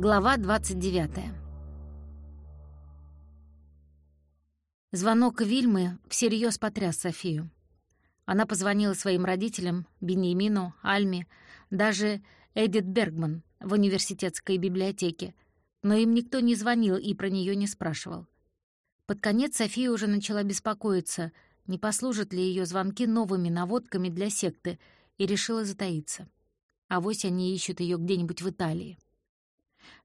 Глава 29. Звонок Вильмы всерьез потряс Софию. Она позвонила своим родителям, Беньямину, Альме, даже Эдит Бергман в университетской библиотеке, но им никто не звонил и про нее не спрашивал. Под конец София уже начала беспокоиться, не послужат ли ее звонки новыми наводками для секты, и решила затаиться. А вось они ищут ее где-нибудь в Италии.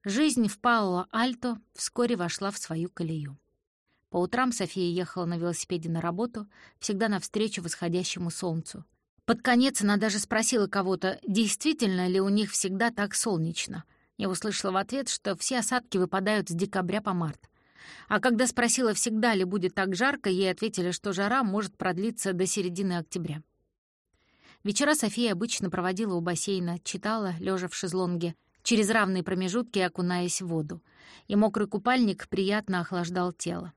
Жизнь в Паоло-Альто вскоре вошла в свою колею. По утрам София ехала на велосипеде на работу, всегда навстречу восходящему солнцу. Под конец она даже спросила кого-то, действительно ли у них всегда так солнечно. Я услышала в ответ, что все осадки выпадают с декабря по март. А когда спросила, всегда ли будет так жарко, ей ответили, что жара может продлиться до середины октября. Вечера София обычно проводила у бассейна, читала, лежа в шезлонге, через равные промежутки окунаясь в воду, и мокрый купальник приятно охлаждал тело.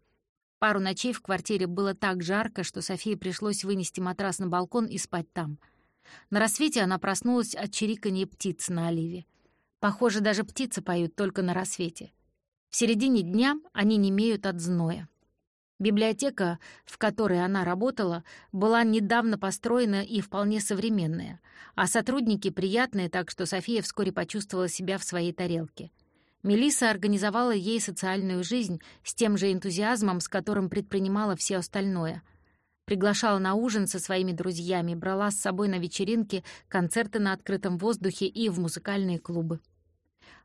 Пару ночей в квартире было так жарко, что Софии пришлось вынести матрас на балкон и спать там. На рассвете она проснулась от чириканья птиц на оливе. Похоже, даже птицы поют только на рассвете. В середине дня они не имеют от зноя. Библиотека, в которой она работала, была недавно построена и вполне современная, а сотрудники приятные, так что София вскоре почувствовала себя в своей тарелке. Мелисса организовала ей социальную жизнь с тем же энтузиазмом, с которым предпринимала все остальное. Приглашала на ужин со своими друзьями, брала с собой на вечеринки, концерты на открытом воздухе и в музыкальные клубы.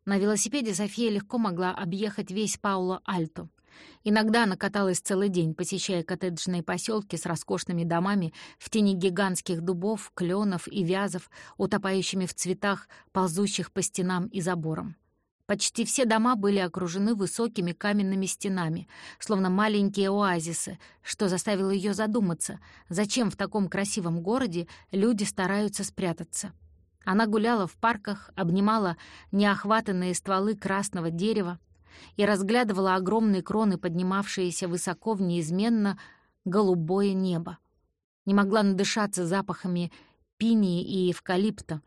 На велосипеде София легко могла объехать весь Пауло-Альто — Иногда она каталась целый день, посещая коттеджные поселки с роскошными домами в тени гигантских дубов, кленов и вязов, утопающими в цветах, ползущих по стенам и заборам. Почти все дома были окружены высокими каменными стенами, словно маленькие оазисы, что заставило ее задуматься, зачем в таком красивом городе люди стараются спрятаться. Она гуляла в парках, обнимала неохватанные стволы красного дерева, и разглядывала огромные кроны, поднимавшиеся высоко в неизменно голубое небо. Не могла надышаться запахами пинии и эвкалипта,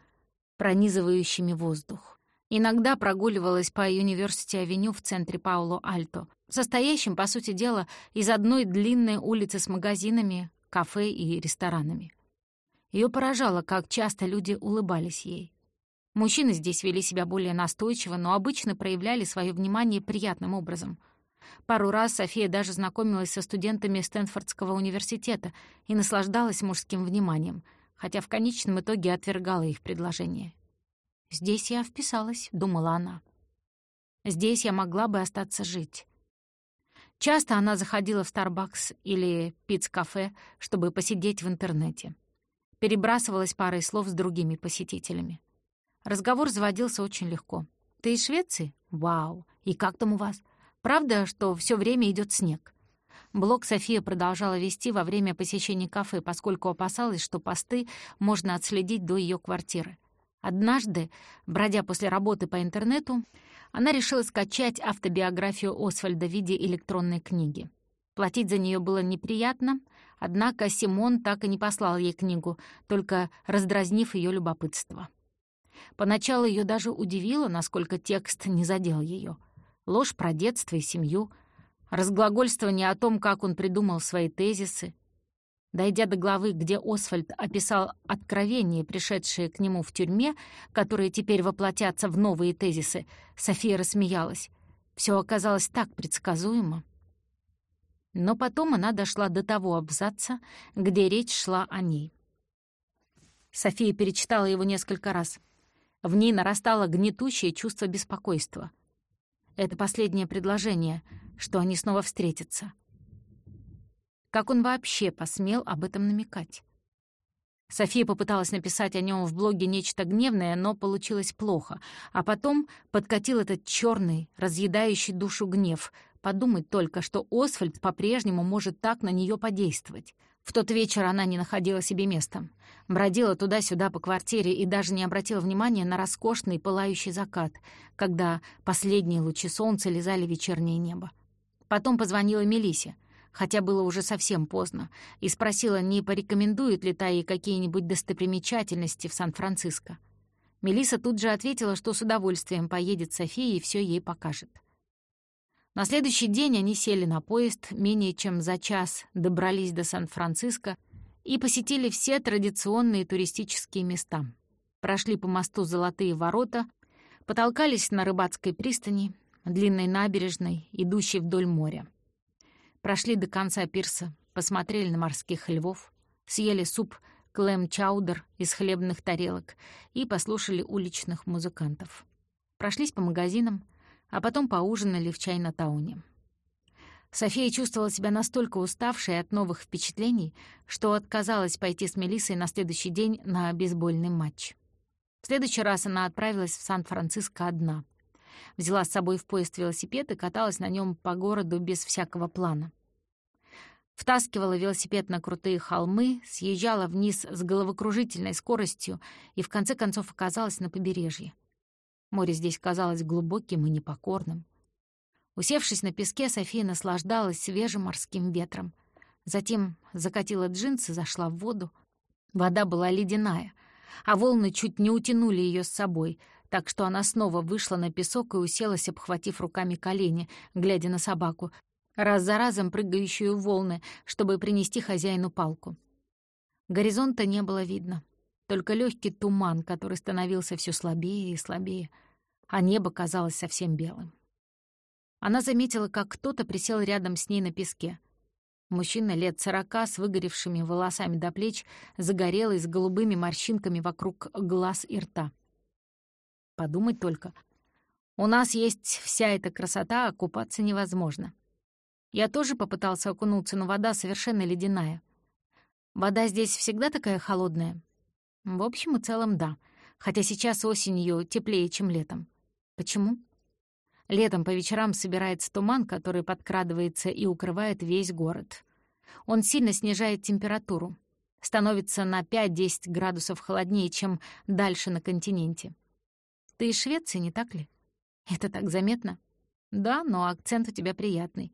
пронизывающими воздух. Иногда прогуливалась по Юниверсити-авеню в центре Пауло-Альто, состоящем, по сути дела, из одной длинной улицы с магазинами, кафе и ресторанами. Ее поражало, как часто люди улыбались ей. Мужчины здесь вели себя более настойчиво, но обычно проявляли свое внимание приятным образом. Пару раз София даже знакомилась со студентами Стэнфордского университета и наслаждалась мужским вниманием, хотя в конечном итоге отвергала их предложение. «Здесь я вписалась», — думала она. «Здесь я могла бы остаться жить». Часто она заходила в Starbucks или Пиц-кафе, чтобы посидеть в интернете. Перебрасывалась парой слов с другими посетителями. Разговор заводился очень легко. «Ты из Швеции? Вау! И как там у вас? Правда, что все время идет снег?» Блог София продолжала вести во время посещения кафе, поскольку опасалась, что посты можно отследить до ее квартиры. Однажды, бродя после работы по интернету, она решила скачать автобиографию Освальда в виде электронной книги. Платить за нее было неприятно, однако Симон так и не послал ей книгу, только раздразнив ее любопытство. Поначалу ее даже удивило, насколько текст не задел ее. Ложь про детство и семью, разглагольствование о том, как он придумал свои тезисы. Дойдя до главы, где Освальд описал откровения, пришедшие к нему в тюрьме, которые теперь воплотятся в новые тезисы, София рассмеялась. Все оказалось так предсказуемо. Но потом она дошла до того абзаца, где речь шла о ней. София перечитала его несколько раз — в ней нарастало гнетущее чувство беспокойства. Это последнее предложение, что они снова встретятся. Как он вообще посмел об этом намекать? София попыталась написать о нем в блоге нечто гневное, но получилось плохо, а потом подкатил этот черный, разъедающий душу гнев. Подумать только, что Освальд по-прежнему может так на нее подействовать. В тот вечер она не находила себе места. Бродила туда-сюда по квартире и даже не обратила внимания на роскошный пылающий закат, когда последние лучи солнца лизали вечернее небо. Потом позвонила Мелисе, хотя было уже совсем поздно, и спросила, не порекомендует ли та ей какие-нибудь достопримечательности в Сан-Франциско. Мелиса тут же ответила, что с удовольствием поедет с Софией и все ей покажет. На следующий день они сели на поезд, менее чем за час добрались до Сан-Франциско и посетили все традиционные туристические места. Прошли по мосту Золотые ворота, потолкались на рыбацкой пристани, длинной набережной, идущей вдоль моря. Прошли до конца пирса, посмотрели на морских львов, съели суп клэм-чаудер из хлебных тарелок и послушали уличных музыкантов. Прошлись по магазинам, а потом поужинали в Чайна-тауне. София чувствовала себя настолько уставшей от новых впечатлений, что отказалась пойти с Мелиссой на следующий день на бейсбольный матч. В следующий раз она отправилась в Сан-Франциско одна. Взяла с собой в поезд велосипед и каталась на нем по городу без всякого плана. Втаскивала велосипед на крутые холмы, съезжала вниз с головокружительной скоростью и в конце концов оказалась на побережье. Море здесь казалось глубоким и непокорным. Усевшись на песке, София наслаждалась свежим морским ветром. Затем закатила джинсы, зашла в воду. Вода была ледяная, а волны чуть не утянули ее с собой, так что она снова вышла на песок и уселась, обхватив руками колени, глядя на собаку, раз за разом прыгающую в волны, чтобы принести хозяину палку. Горизонта не было видно, только легкий туман, который становился все слабее и слабее, а небо казалось совсем белым. Она заметила, как кто-то присел рядом с ней на песке. Мужчина лет сорока с выгоревшими волосами до плеч, загорелый, с голубыми морщинками вокруг глаз и рта. Подумать только. У нас есть вся эта красота, а купаться невозможно. Я тоже попытался окунуться, но вода совершенно ледяная. Вода здесь всегда такая холодная? В общем и целом, да. Хотя сейчас осенью теплее, чем летом. Почему? Летом по вечерам собирается туман, который подкрадывается и укрывает весь город. Он сильно снижает температуру. Становится на 5-10 градусов холоднее, чем дальше на континенте. Ты из Швеции, не так ли? Это так заметно? Да, но акцент у тебя приятный.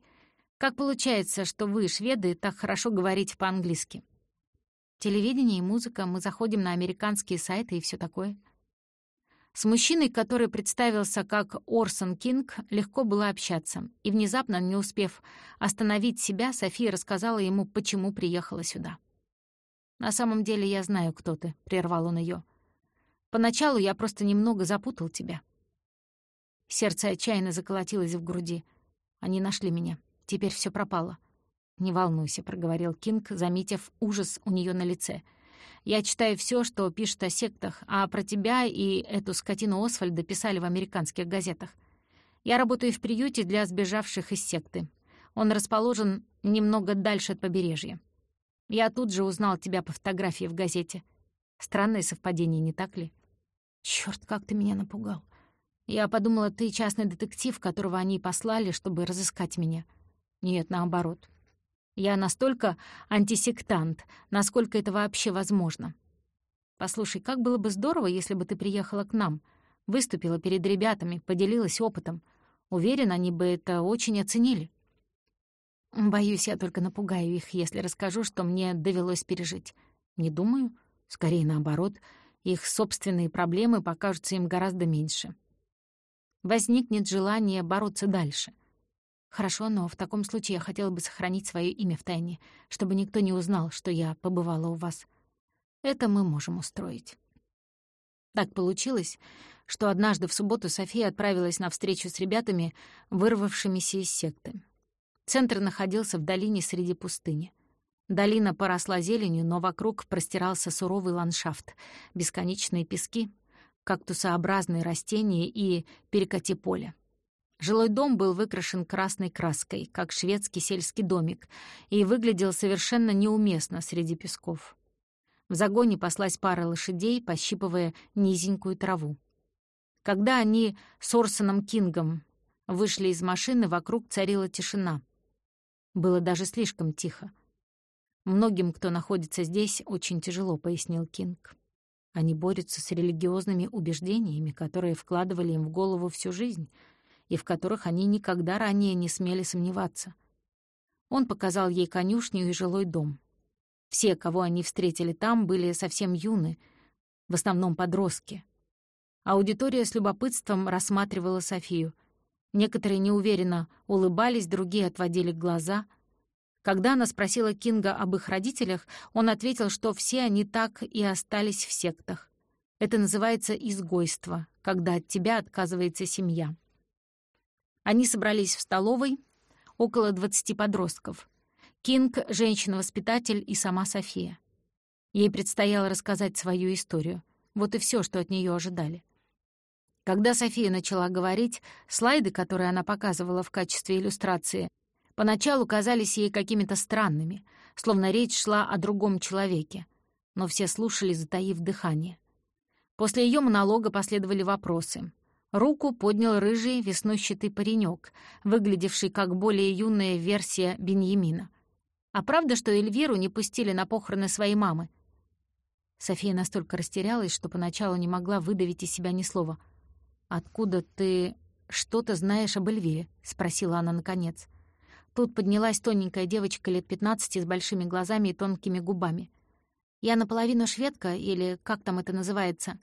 Как получается, что вы, шведы, так хорошо говорите по-английски? Телевидение и музыка, мы заходим на американские сайты и все такое. С мужчиной, который представился как Орсон Кинг, легко было общаться, и внезапно, не успев остановить себя, София рассказала ему, почему приехала сюда. «На самом деле я знаю, кто ты», — прервал он ее. «Поначалу я просто немного запутал тебя». Сердце отчаянно заколотилось в груди. Они нашли меня. Теперь все пропало. «Не волнуйся», — проговорил Кинг, заметив ужас у нее на лице. «Я читаю все, что пишут о сектах, а про тебя и эту скотину Освальда писали в американских газетах. Я работаю в приюте для сбежавших из секты. Он расположен немного дальше от побережья. Я тут же узнал тебя по фотографии в газете. Странное совпадение, не так ли? Черт, как ты меня напугал. Я подумала, ты частный детектив, которого они послали, чтобы разыскать меня». Нет, наоборот. Я настолько антисектант, насколько это вообще возможно. Послушай, как было бы здорово, если бы ты приехала к нам, выступила перед ребятами, поделилась опытом. Уверен, они бы это очень оценили. Боюсь, я только напугаю их, если расскажу, что мне довелось пережить. Не думаю. Скорее наоборот. Их собственные проблемы покажутся им гораздо меньше. Возникнет желание бороться дальше. «Хорошо, но в таком случае я хотела бы сохранить свое имя в тайне, чтобы никто не узнал, что я побывала у вас. Это мы можем устроить». Так получилось, что однажды в субботу София отправилась на встречу с ребятами, вырвавшимися из секты. Центр находился в долине среди пустыни. Долина поросла зеленью, но вокруг простирался суровый ландшафт, бесконечные пески, кактусообразные растения и перекати поле. Жилой дом был выкрашен красной краской, как шведский сельский домик, и выглядел совершенно неуместно среди песков. В загоне паслась пара лошадей, пощипывая низенькую траву. Когда они с Орсоном Кингом вышли из машины, вокруг царила тишина. Было даже слишком тихо. «Многим, кто находится здесь, очень тяжело», — пояснил Кинг. Они борются с религиозными убеждениями, которые вкладывали им в голову всю жизнь — и в которых они никогда ранее не смели сомневаться. Он показал ей конюшню и жилой дом. Все, кого они встретили там, были совсем юны, в основном подростки. Аудитория с любопытством рассматривала Софию. Некоторые неуверенно улыбались, другие отводили глаза. Когда она спросила Кинга об их родителях, он ответил, что все они так и остались в сектах. Это называется изгойство, когда от тебя отказывается семья. Они собрались в столовой, около двадцати подростков. Кинг — женщина-воспитатель и сама София. Ей предстояло рассказать свою историю. Вот и все, что от нее ожидали. Когда София начала говорить, слайды, которые она показывала в качестве иллюстрации, поначалу казались ей какими-то странными, словно речь шла о другом человеке. Но все слушали, затаив дыхание. После ее монолога последовали вопросы. Руку поднял рыжий веснущатый паренек, выглядевший как более юная версия Беньямина. «А правда, что Эльвиру не пустили на похороны своей мамы?» София настолько растерялась, что поначалу не могла выдавить из себя ни слова. «Откуда ты что-то знаешь об Эльвире?» — спросила она наконец. Тут поднялась тоненькая девочка лет пятнадцати с большими глазами и тонкими губами. «Я наполовину шведка, или как там это называется?»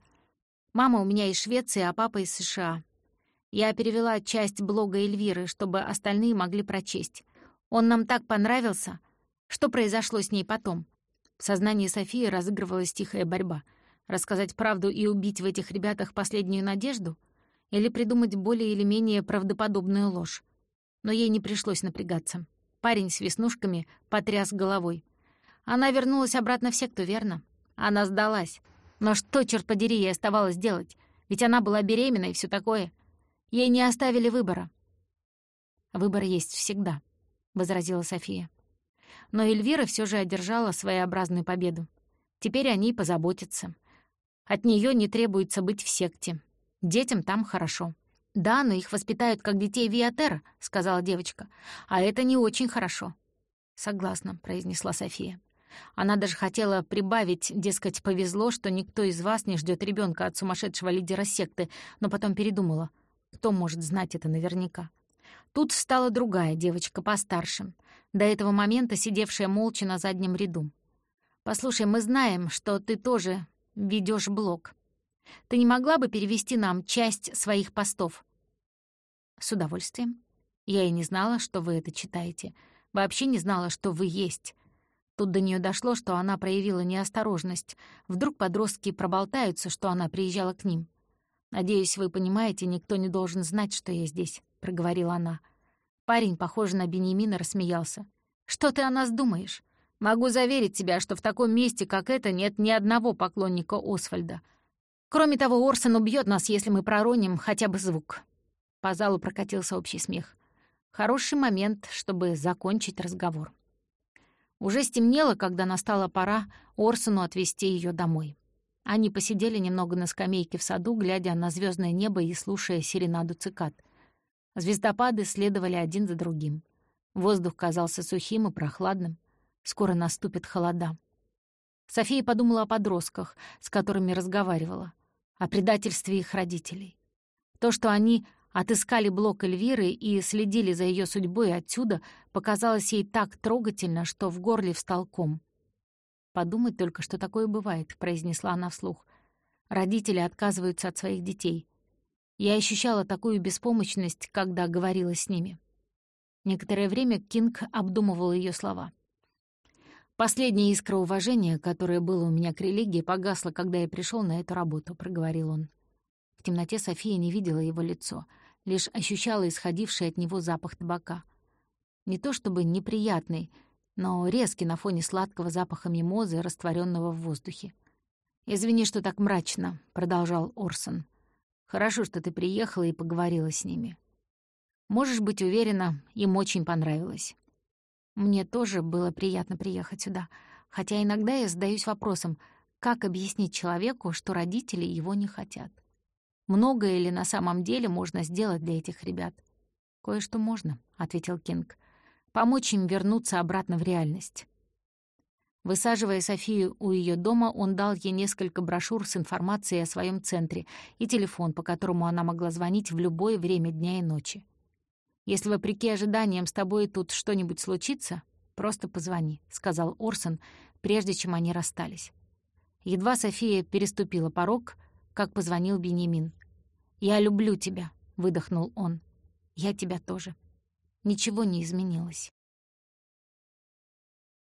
Мама у меня из Швеции, а папа из США. Я перевела часть блога Эльвиры, чтобы остальные могли прочесть. Он нам так понравился. Что произошло с ней потом? В сознании Софии разыгрывалась тихая борьба. Рассказать правду и убить в этих ребятах последнюю надежду? Или придумать более или менее правдоподобную ложь? Но ей не пришлось напрягаться. Парень с веснушками потряс головой. Она вернулась обратно в секту, верно? Она сдалась. Но что, черт подери, ей оставалось делать? Ведь она была беременна и все такое. Ей не оставили выбора. «Выбор есть всегда», — возразила София. Но Эльвира все же одержала своеобразную победу. Теперь о ней позаботятся. От нее не требуется быть в секте. Детям там хорошо. «Да, но их воспитают как детей Виатера», — сказала девочка. «А это не очень хорошо». «Согласна», — произнесла София. Она даже хотела прибавить, дескать, повезло, что никто из вас не ждет ребенка от сумасшедшего лидера секты, но потом передумала. Кто может знать это наверняка? Тут встала другая девочка постарше, до этого момента сидевшая молча на заднем ряду. «Послушай, мы знаем, что ты тоже ведешь блог. Ты не могла бы перевести нам часть своих постов?» «С удовольствием. Я и не знала, что вы это читаете. Вообще не знала, что вы есть. Тут до нее дошло, что она проявила неосторожность. Вдруг подростки проболтаются, что она приезжала к ним. «Надеюсь, вы понимаете, никто не должен знать, что я здесь», — проговорила она. Парень, похожий на Бенемина, рассмеялся. «Что ты о нас думаешь? Могу заверить тебя, что в таком месте, как это, нет ни одного поклонника Освальда. Кроме того, Орсон убьет нас, если мы пророним хотя бы звук». По залу прокатился общий смех. Хороший момент, чтобы закончить разговор. Уже стемнело, когда настала пора Орсону отвезти ее домой. Они посидели немного на скамейке в саду, глядя на звездное небо и слушая серенаду цикад. Звездопады следовали один за другим. Воздух казался сухим и прохладным. Скоро наступит холода. София подумала о подростках, с которыми разговаривала, о предательстве их родителей. То, что они отыскали блок Эльвиры и следили за ее судьбой отсюда, показалось ей так трогательно, что в горле встал ком. «Подумать только, что такое бывает», — произнесла она вслух. «Родители отказываются от своих детей. Я ощущала такую беспомощность, когда говорила с ними». Некоторое время Кинг обдумывал ее слова. «Последняя искра уважения, которая была у меня к религии, погасла, когда я пришел на эту работу», — проговорил он. В темноте София не видела его лицо, лишь ощущала исходивший от него запах табака. Не то чтобы неприятный, но резкий на фоне сладкого запаха мимозы, растворенного в воздухе. «Извини, что так мрачно», — продолжал Орсон. «Хорошо, что ты приехала и поговорила с ними. Можешь быть уверена, им очень понравилось. Мне тоже было приятно приехать сюда, хотя иногда я задаюсь вопросом, как объяснить человеку, что родители его не хотят. Многое ли на самом деле можно сделать для этих ребят? «Кое-что можно», — ответил Кинг. «Помочь им вернуться обратно в реальность». Высаживая Софию у ее дома, он дал ей несколько брошюр с информацией о своем центре и телефон, по которому она могла звонить в любое время дня и ночи. «Если, вопреки ожиданиям, с тобой тут что-нибудь случится, просто позвони», — сказал Орсон, прежде чем они расстались. Едва София переступила порог — как позвонил Бенемин. «Я люблю тебя», — выдохнул он. «Я тебя тоже». Ничего не изменилось.